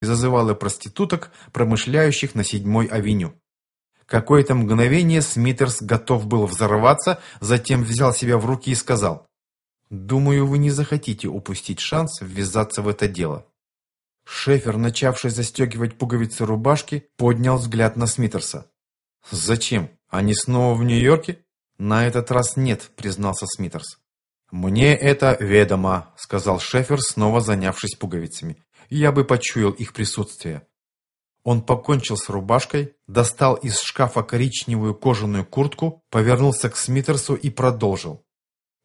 и зазывала проституток, промышляющих на седьмой авеню. Какое-то мгновение Смитерс готов был взорваться, затем взял себя в руки и сказал, «Думаю, вы не захотите упустить шанс ввязаться в это дело». Шефер, начавший застегивать пуговицы рубашки, поднял взгляд на Смитерса. «Зачем? Они снова в Нью-Йорке?» «На этот раз нет», — признался Смитерс. «Мне это ведомо», — сказал Шефер, снова занявшись пуговицами. «Я бы почуял их присутствие». Он покончил с рубашкой, достал из шкафа коричневую кожаную куртку, повернулся к Смитерсу и продолжил.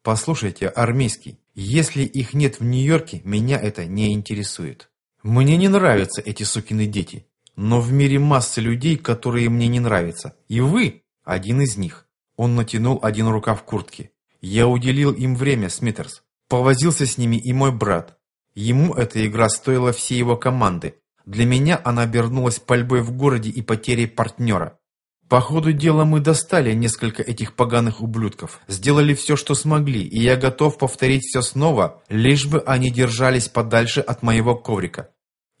«Послушайте, армейский, если их нет в Нью-Йорке, меня это не интересует. Мне не нравятся эти сукины дети, но в мире масса людей, которые мне не нравятся, и вы один из них». Он натянул один рукав куртки. Я уделил им время, Смитерс. Повозился с ними и мой брат. Ему эта игра стоила всей его команды. Для меня она обернулась пальбой в городе и потерей партнера. По ходу дела мы достали несколько этих поганых ублюдков, сделали все, что смогли, и я готов повторить все снова, лишь бы они держались подальше от моего коврика.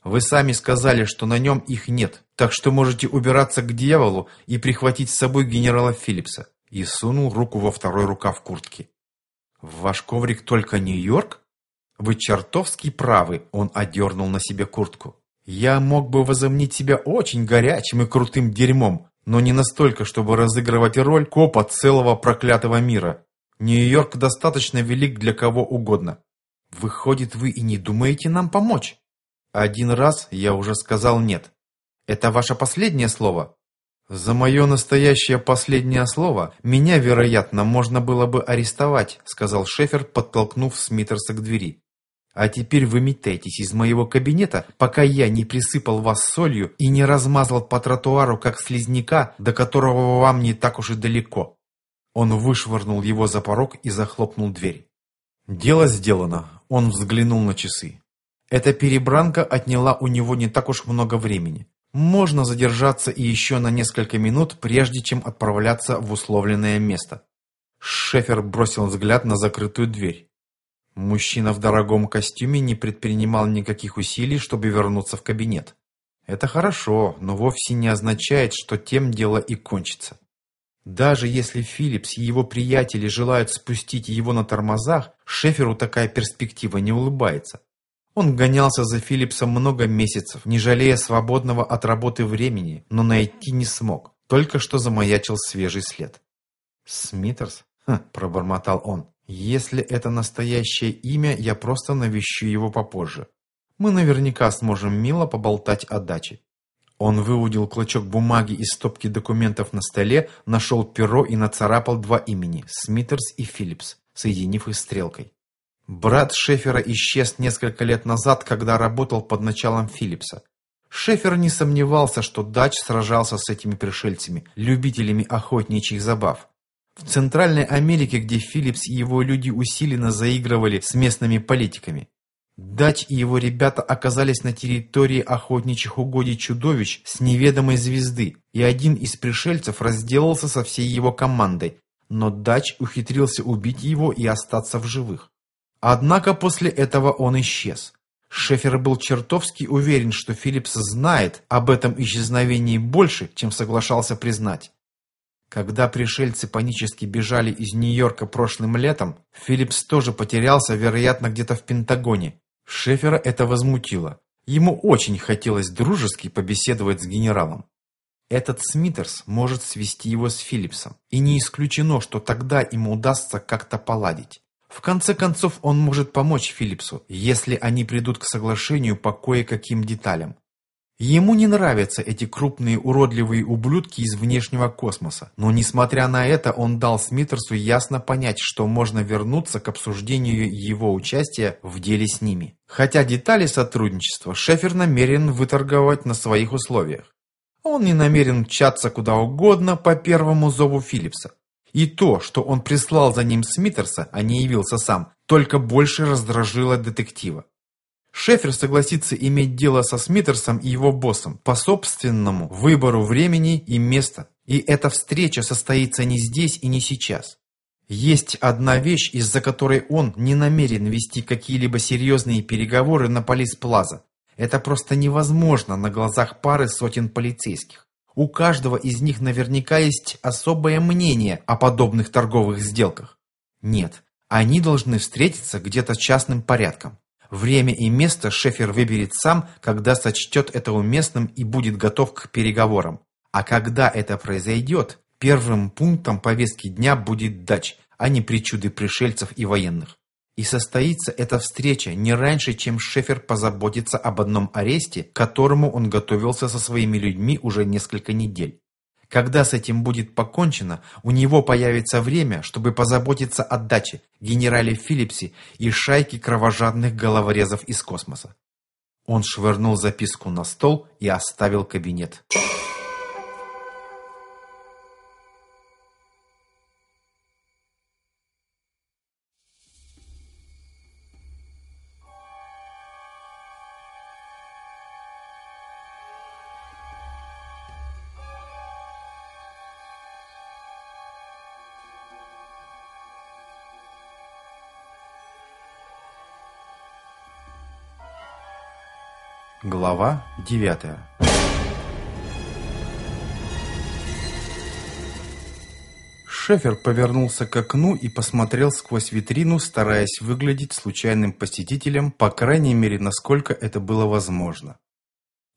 Вы сами сказали, что на нем их нет, так что можете убираться к дьяволу и прихватить с собой генерала Филлипса и сунул руку во второй рукав куртки. «В ваш коврик только Нью-Йорк?» «Вы чертовски правы», — он одернул на себе куртку. «Я мог бы возомнить себя очень горячим и крутым дерьмом, но не настолько, чтобы разыгрывать роль копа целого проклятого мира. Нью-Йорк достаточно велик для кого угодно. Выходит, вы и не думаете нам помочь?» «Один раз я уже сказал нет. Это ваше последнее слово?» «За мое настоящее последнее слово меня, вероятно, можно было бы арестовать», сказал Шефер, подтолкнув Смитерса к двери. «А теперь выметайтесь из моего кабинета, пока я не присыпал вас солью и не размазал по тротуару, как слизняка, до которого вам не так уж и далеко». Он вышвырнул его за порог и захлопнул дверь. Дело сделано. Он взглянул на часы. Эта перебранка отняла у него не так уж много времени. Можно задержаться и еще на несколько минут, прежде чем отправляться в условленное место. Шефер бросил взгляд на закрытую дверь. Мужчина в дорогом костюме не предпринимал никаких усилий, чтобы вернуться в кабинет. Это хорошо, но вовсе не означает, что тем дело и кончится. Даже если Филлипс и его приятели желают спустить его на тормозах, Шеферу такая перспектива не улыбается. Он гонялся за Филлипсом много месяцев, не жалея свободного от работы времени, но найти не смог. Только что замаячил свежий след. «Смитерс?» хм, – пробормотал он. «Если это настоящее имя, я просто навещу его попозже. Мы наверняка сможем мило поболтать о даче». Он выудил клочок бумаги из стопки документов на столе, нашел перо и нацарапал два имени – Смитерс и Филлипс, соединив их стрелкой. Брат Шефера исчез несколько лет назад, когда работал под началом Филлипса. Шефер не сомневался, что Дач сражался с этими пришельцами, любителями охотничьих забав. В Центральной Америке, где Филлипс и его люди усиленно заигрывали с местными политиками. Дач и его ребята оказались на территории охотничьих угодий чудовищ с неведомой звезды, и один из пришельцев разделался со всей его командой, но Дач ухитрился убить его и остаться в живых. Однако после этого он исчез. Шефер был чертовски уверен, что Филлипс знает об этом исчезновении больше, чем соглашался признать. Когда пришельцы панически бежали из Нью-Йорка прошлым летом, Филлипс тоже потерялся, вероятно, где-то в Пентагоне. Шефера это возмутило. Ему очень хотелось дружески побеседовать с генералом. Этот Смитерс может свести его с Филлипсом, и не исключено, что тогда ему удастся как-то поладить. В конце концов, он может помочь Филлипсу, если они придут к соглашению по кое-каким деталям. Ему не нравятся эти крупные уродливые ублюдки из внешнего космоса, но несмотря на это он дал Смитерсу ясно понять, что можно вернуться к обсуждению его участия в деле с ними. Хотя детали сотрудничества Шефер намерен выторговать на своих условиях. Он не намерен мчаться куда угодно по первому зову Филлипса. И то, что он прислал за ним Смитерса, а не явился сам, только больше раздражило детектива. Шефер согласится иметь дело со Смитерсом и его боссом по собственному выбору времени и места. И эта встреча состоится не здесь и не сейчас. Есть одна вещь, из-за которой он не намерен вести какие-либо серьезные переговоры на Полис Плаза. Это просто невозможно на глазах пары сотен полицейских. У каждого из них наверняка есть особое мнение о подобных торговых сделках. Нет, они должны встретиться где-то частным порядком. Время и место Шефер выберет сам, когда сочтет это уместным и будет готов к переговорам. А когда это произойдет, первым пунктом повестки дня будет дач, а не причуды пришельцев и военных. И состоится эта встреча не раньше, чем Шефер позаботится об одном аресте, которому он готовился со своими людьми уже несколько недель. Когда с этим будет покончено, у него появится время, чтобы позаботиться о даче, генерале Филлипсе и шайке кровожадных головорезов из космоса. Он швырнул записку на стол и оставил кабинет. Глава девятая Шефер повернулся к окну и посмотрел сквозь витрину, стараясь выглядеть случайным посетителем, по крайней мере, насколько это было возможно.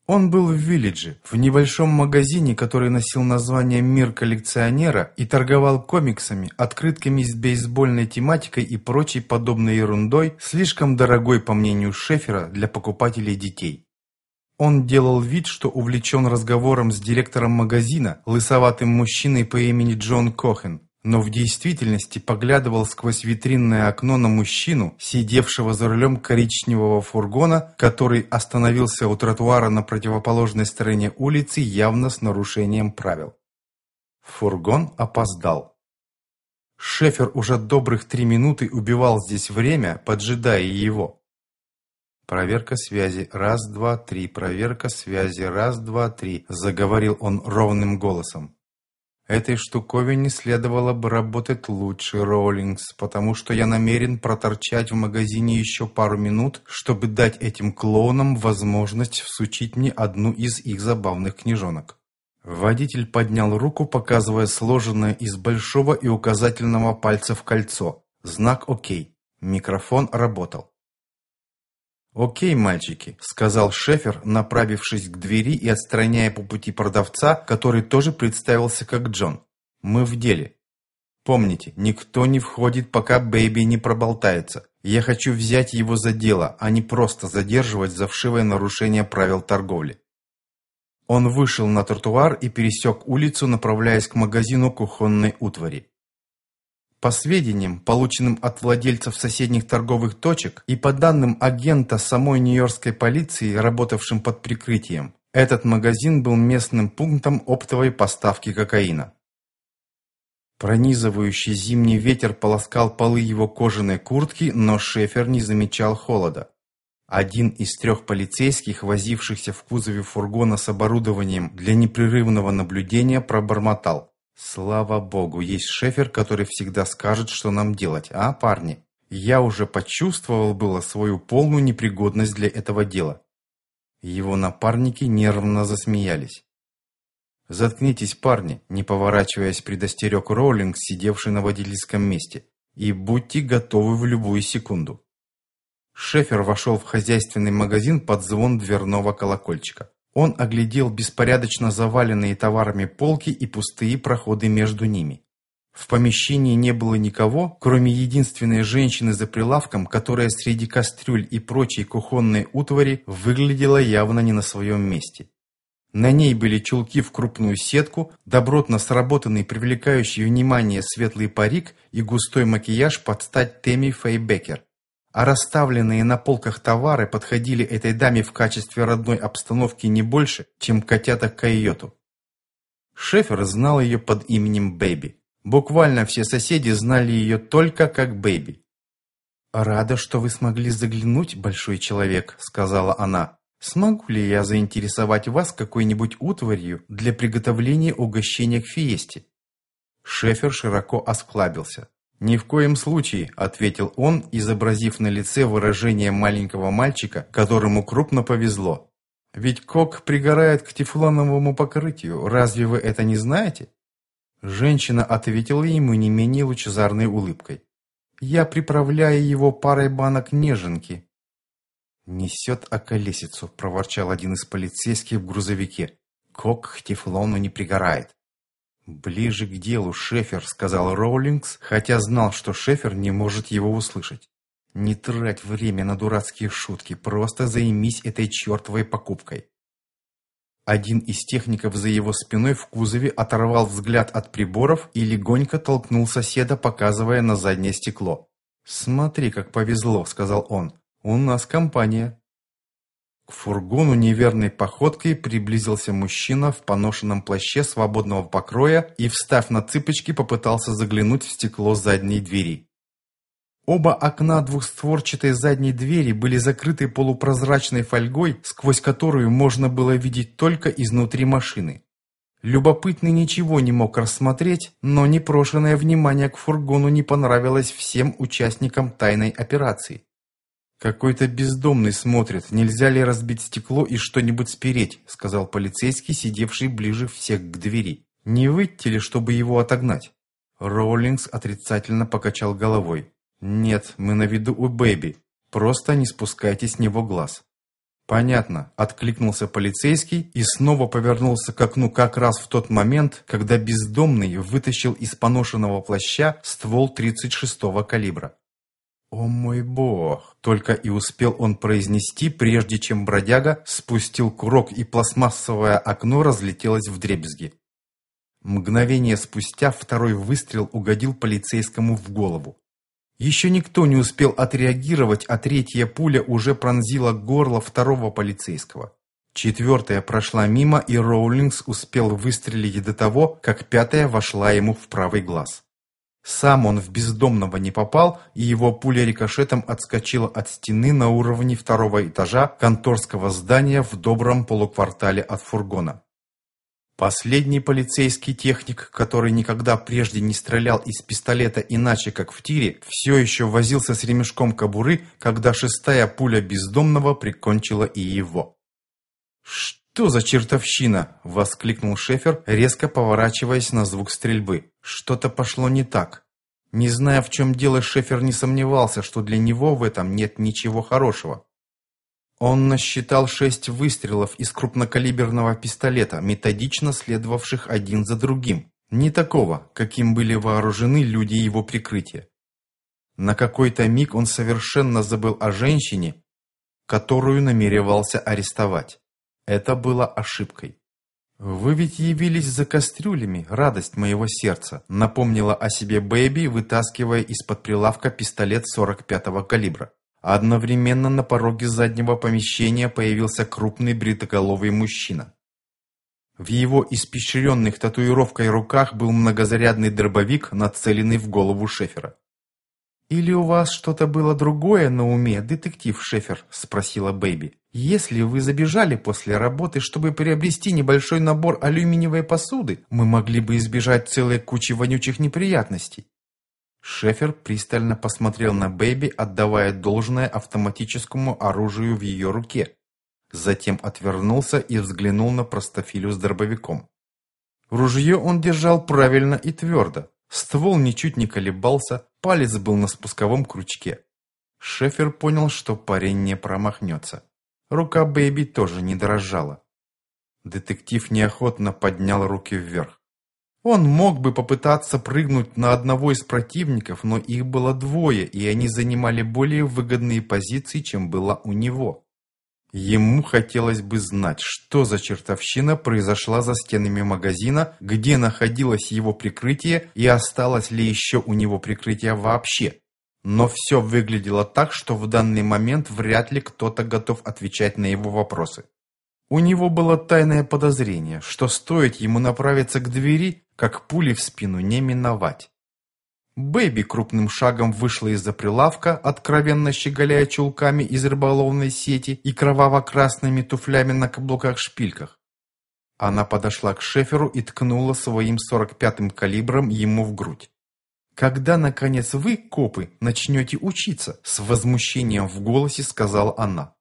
Он был в Виллидже, в небольшом магазине, который носил название «Мир коллекционера» и торговал комиксами, открытками с бейсбольной тематикой и прочей подобной ерундой, слишком дорогой, по мнению Шефера, для покупателей детей. Он делал вид, что увлечен разговором с директором магазина, лысоватым мужчиной по имени Джон Кохен, но в действительности поглядывал сквозь витринное окно на мужчину, сидевшего за рулем коричневого фургона, который остановился у тротуара на противоположной стороне улицы явно с нарушением правил. Фургон опоздал. Шефер уже добрых три минуты убивал здесь время, поджидая его. Проверка связи. Раз, два, три. Проверка связи. Раз, два, три. Заговорил он ровным голосом. Этой штуковине следовало бы работать лучше, Роллингс, потому что я намерен проторчать в магазине еще пару минут, чтобы дать этим клоунам возможность всучить мне одну из их забавных книжонок. Водитель поднял руку, показывая сложенное из большого и указательного пальцев кольцо. Знак «Окей». Микрофон работал. «Окей, мальчики», — сказал Шефер, направившись к двери и отстраняя по пути продавца, который тоже представился как Джон. «Мы в деле. Помните, никто не входит, пока Бэйби не проболтается. Я хочу взять его за дело, а не просто задерживать за вшивое нарушение правил торговли». Он вышел на тротуар и пересек улицу, направляясь к магазину кухонной утвари. По сведениям, полученным от владельцев соседних торговых точек и по данным агента самой нью-йоркской полиции, работавшим под прикрытием, этот магазин был местным пунктом оптовой поставки кокаина. Пронизывающий зимний ветер полоскал полы его кожаной куртки, но Шефер не замечал холода. Один из трех полицейских, возившихся в кузове фургона с оборудованием для непрерывного наблюдения, пробормотал. Слава богу, есть шефер, который всегда скажет, что нам делать, а, парни? Я уже почувствовал было свою полную непригодность для этого дела. Его напарники нервно засмеялись. «Заткнитесь, парни», не поворачиваясь, предостерег Роулинг, сидевший на водительском месте. «И будьте готовы в любую секунду». Шефер вошел в хозяйственный магазин под звон дверного колокольчика. Он оглядел беспорядочно заваленные товарами полки и пустые проходы между ними. В помещении не было никого, кроме единственной женщины за прилавком, которая среди кастрюль и прочей кухонной утвари выглядела явно не на своем месте. На ней были чулки в крупную сетку, добротно сработанный привлекающий внимание светлый парик и густой макияж под стать Тэмми Фейбекер а расставленные на полках товары подходили этой даме в качестве родной обстановки не больше, чем котята койоту. Шефер знал ее под именем Бэби. Буквально все соседи знали ее только как Бэби. «Рада, что вы смогли заглянуть, большой человек», — сказала она. «Смогу ли я заинтересовать вас какой-нибудь утварью для приготовления угощения к фиесте?» Шефер широко осклабился. «Ни в коем случае», — ответил он, изобразив на лице выражение маленького мальчика, которому крупно повезло. «Ведь кок пригорает к тефлоновому покрытию. Разве вы это не знаете?» Женщина ответила ему не менее лучезарной улыбкой. «Я приправляю его парой банок неженки». «Несет околесицу», — проворчал один из полицейских в грузовике. «Кок к тефлону не пригорает». «Ближе к делу, Шефер», — сказал Роулингс, хотя знал, что Шефер не может его услышать. «Не трать время на дурацкие шутки, просто займись этой чертовой покупкой». Один из техников за его спиной в кузове оторвал взгляд от приборов и легонько толкнул соседа, показывая на заднее стекло. «Смотри, как повезло», — сказал он. «У нас компания». К фургону неверной походкой приблизился мужчина в поношенном плаще свободного покроя и, встав на цыпочки, попытался заглянуть в стекло задней двери. Оба окна двухстворчатой задней двери были закрыты полупрозрачной фольгой, сквозь которую можно было видеть только изнутри машины. Любопытный ничего не мог рассмотреть, но непрошенное внимание к фургону не понравилось всем участникам тайной операции. «Какой-то бездомный смотрит, нельзя ли разбить стекло и что-нибудь спереть», сказал полицейский, сидевший ближе всех к двери. «Не выйти ли, чтобы его отогнать?» Роулингс отрицательно покачал головой. «Нет, мы на виду у Бэби. Просто не спускайте с него глаз». «Понятно», — откликнулся полицейский и снова повернулся к окну как раз в тот момент, когда бездомный вытащил из поношенного плаща ствол 36-го калибра. «О мой бог!» — только и успел он произнести, прежде чем бродяга спустил курок, и пластмассовое окно разлетелось в дребезги. Мгновение спустя второй выстрел угодил полицейскому в голову. Еще никто не успел отреагировать, а третья пуля уже пронзила горло второго полицейского. Четвертая прошла мимо, и Роулингс успел выстрелить до того, как пятая вошла ему в правый глаз. Сам он в бездомного не попал, и его пуля рикошетом отскочила от стены на уровне второго этажа конторского здания в добром полуквартале от фургона. Последний полицейский техник, который никогда прежде не стрелял из пистолета иначе, как в тире, все еще возился с ремешком кобуры, когда шестая пуля бездомного прикончила и его. «Что за чертовщина?» – воскликнул Шефер, резко поворачиваясь на звук стрельбы. Что-то пошло не так. Не зная, в чем дело, Шефер не сомневался, что для него в этом нет ничего хорошего. Он насчитал шесть выстрелов из крупнокалиберного пистолета, методично следовавших один за другим. Не такого, каким были вооружены люди его прикрытия. На какой-то миг он совершенно забыл о женщине, которую намеревался арестовать. Это было ошибкой. «Вы ведь явились за кастрюлями, радость моего сердца», напомнила о себе Бэби, вытаскивая из-под прилавка пистолет 45-го калибра. Одновременно на пороге заднего помещения появился крупный бритоголовый мужчина. В его испещренных татуировкой руках был многозарядный дробовик, нацеленный в голову Шефера. «Или у вас что-то было другое на уме, детектив Шефер?» – спросила Бэйби. «Если вы забежали после работы, чтобы приобрести небольшой набор алюминиевой посуды, мы могли бы избежать целой кучи вонючих неприятностей. Шефер пристально посмотрел на Бэби, отдавая должное автоматическому оружию в ее руке. Затем отвернулся и взглянул на простофилю с дробовиком. Ружье он держал правильно и твердо. Ствол ничуть не колебался, палец был на спусковом крючке. Шефер понял, что парень не промахнется. Рука Бэби тоже не дрожала. Детектив неохотно поднял руки вверх. Он мог бы попытаться прыгнуть на одного из противников, но их было двое, и они занимали более выгодные позиции, чем было у него. Ему хотелось бы знать, что за чертовщина произошла за стенами магазина, где находилось его прикрытие и осталось ли еще у него прикрытие вообще. Но все выглядело так, что в данный момент вряд ли кто-то готов отвечать на его вопросы. У него было тайное подозрение, что стоит ему направиться к двери, как пули в спину не миновать. Бэби крупным шагом вышла из-за прилавка, откровенно щеголяя чулками из рыболовной сети и кроваво-красными туфлями на каблуках-шпильках. Она подошла к Шеферу и ткнула своим 45-м калибром ему в грудь. «Когда, наконец, вы, копы, начнете учиться?» С возмущением в голосе сказала она.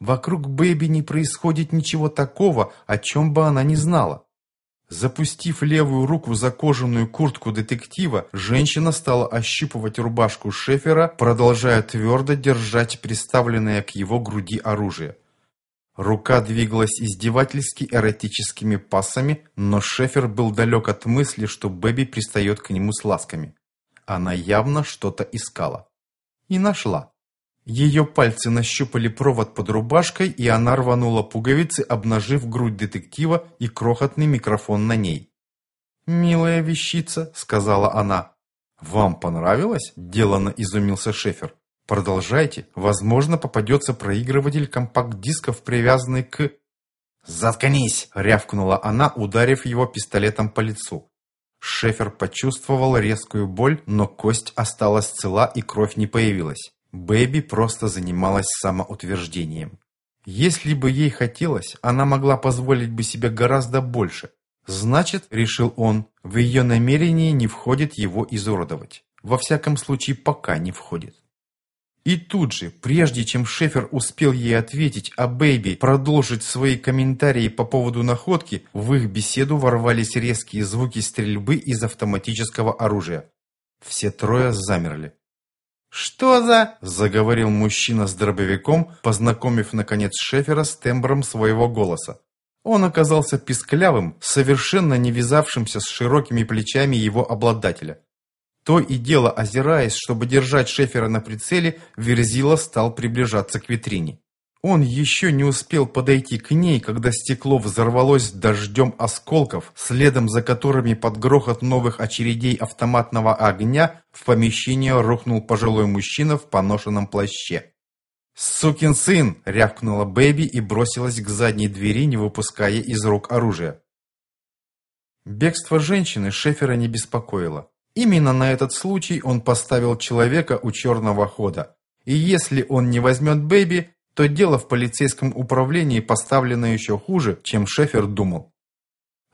«Вокруг Бэби не происходит ничего такого, о чем бы она не знала». Запустив левую руку за кожаную куртку детектива, женщина стала ощупывать рубашку Шефера, продолжая твердо держать приставленное к его груди оружие. Рука двигалась издевательски эротическими пассами, но Шефер был далек от мысли, что Бэби пристает к нему с ласками. Она явно что-то искала. И нашла. Ее пальцы нащупали провод под рубашкой, и она рванула пуговицы, обнажив грудь детектива и крохотный микрофон на ней. «Милая вещица», — сказала она. «Вам понравилось?» – делано изумился Шефер. Продолжайте. Возможно, попадется проигрыватель компакт-дисков, привязанный к... «Заткнись!» – рявкнула она, ударив его пистолетом по лицу. Шефер почувствовал резкую боль, но кость осталась цела и кровь не появилась. Бэби просто занималась самоутверждением. Если бы ей хотелось, она могла позволить бы себе гораздо больше. Значит, решил он, в ее намерение не входит его изуродовать. Во всяком случае, пока не входит. И тут же, прежде чем Шефер успел ей ответить, а Бэйби продолжить свои комментарии по поводу находки, в их беседу ворвались резкие звуки стрельбы из автоматического оружия. Все трое замерли. «Что за...» – заговорил мужчина с дробовиком, познакомив, наконец, Шефера с тембром своего голоса. Он оказался писклявым, совершенно не вязавшимся с широкими плечами его обладателя. То и дело, озираясь, чтобы держать Шефера на прицеле, Верзила стал приближаться к витрине. Он еще не успел подойти к ней, когда стекло взорвалось дождем осколков, следом за которыми под грохот новых очередей автоматного огня в помещение рухнул пожилой мужчина в поношенном плаще. «Сукин сын!» – рявкнула Бэби и бросилась к задней двери, не выпуская из рук оружия. Бегство женщины Шефера не беспокоило. Именно на этот случай он поставил человека у черного хода. И если он не возьмет Бэби, то дело в полицейском управлении поставлено еще хуже, чем Шефер думал.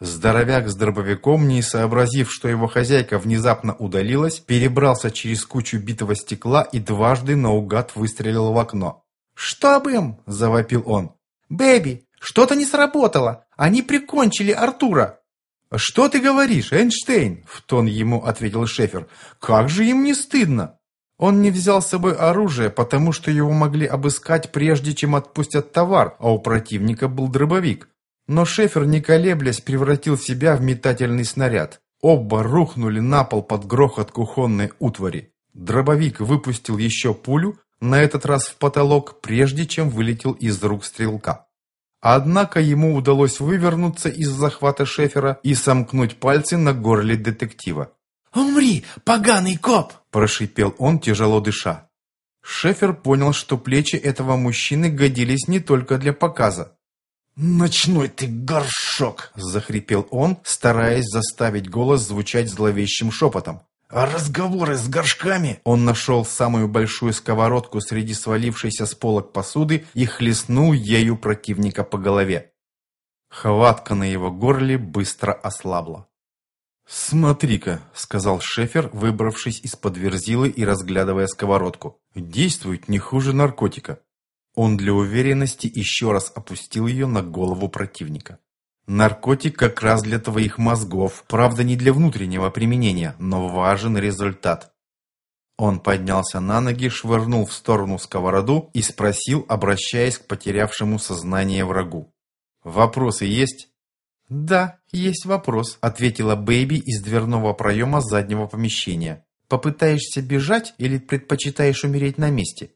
Здоровяк с дробовиком, не сообразив, что его хозяйка внезапно удалилась, перебрался через кучу битого стекла и дважды наугад выстрелил в окно. «Что им?» – завопил он. «Бэби, что-то не сработало! Они прикончили Артура!» «Что ты говоришь, Эйнштейн?» – в тон ему ответил Шефер. «Как же им не стыдно!» Он не взял с собой оружие, потому что его могли обыскать, прежде чем отпустят товар, а у противника был дробовик. Но Шефер, не колеблясь, превратил себя в метательный снаряд. Оба рухнули на пол под грохот кухонной утвари. Дробовик выпустил еще пулю, на этот раз в потолок, прежде чем вылетел из рук стрелка. Однако ему удалось вывернуться из захвата Шефера и сомкнуть пальцы на горле детектива. «Умри, поганый коп!» – прошипел он, тяжело дыша. Шефер понял, что плечи этого мужчины годились не только для показа. «Ночной ты горшок!» – захрипел он, стараясь заставить голос звучать зловещим шепотом. А разговоры с горшками? Он нашел самую большую сковородку среди свалившейся с полок посуды и хлестнул ею противника по голове. Хватка на его горле быстро ослабла. «Смотри-ка», — сказал Шефер, выбравшись из-под верзилы и разглядывая сковородку. «Действует не хуже наркотика». Он для уверенности еще раз опустил ее на голову противника. Наркотик как раз для твоих мозгов, правда не для внутреннего применения, но важен результат. Он поднялся на ноги, швырнул в сторону сковороду и спросил, обращаясь к потерявшему сознание врагу. «Вопросы есть?» «Да, есть вопрос», — ответила Бэйби из дверного проема заднего помещения. «Попытаешься бежать или предпочитаешь умереть на месте?»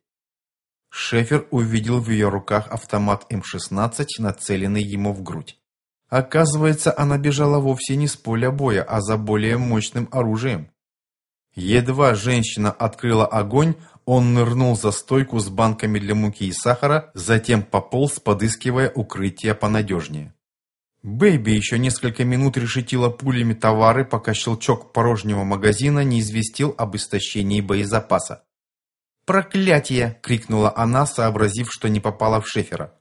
Шефер увидел в ее руках автомат М-16, нацеленный ему в грудь. Оказывается, она бежала вовсе не с поля боя, а за более мощным оружием. Едва женщина открыла огонь, он нырнул за стойку с банками для муки и сахара, затем пополз, подыскивая укрытие понадежнее. Бэйби еще несколько минут решетила пулями товары, пока щелчок порожнего магазина не известил об истощении боезапаса. «Проклятие!» — крикнула она, сообразив, что не попала в шефера.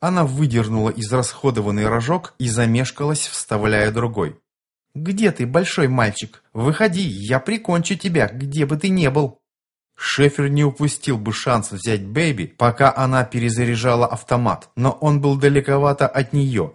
Она выдернула израсходованный рожок и замешкалась, вставляя другой. «Где ты, большой мальчик? Выходи, я прикончу тебя, где бы ты ни был!» Шефер не упустил бы шанс взять Бэйби, пока она перезаряжала автомат, но он был далековато от нее,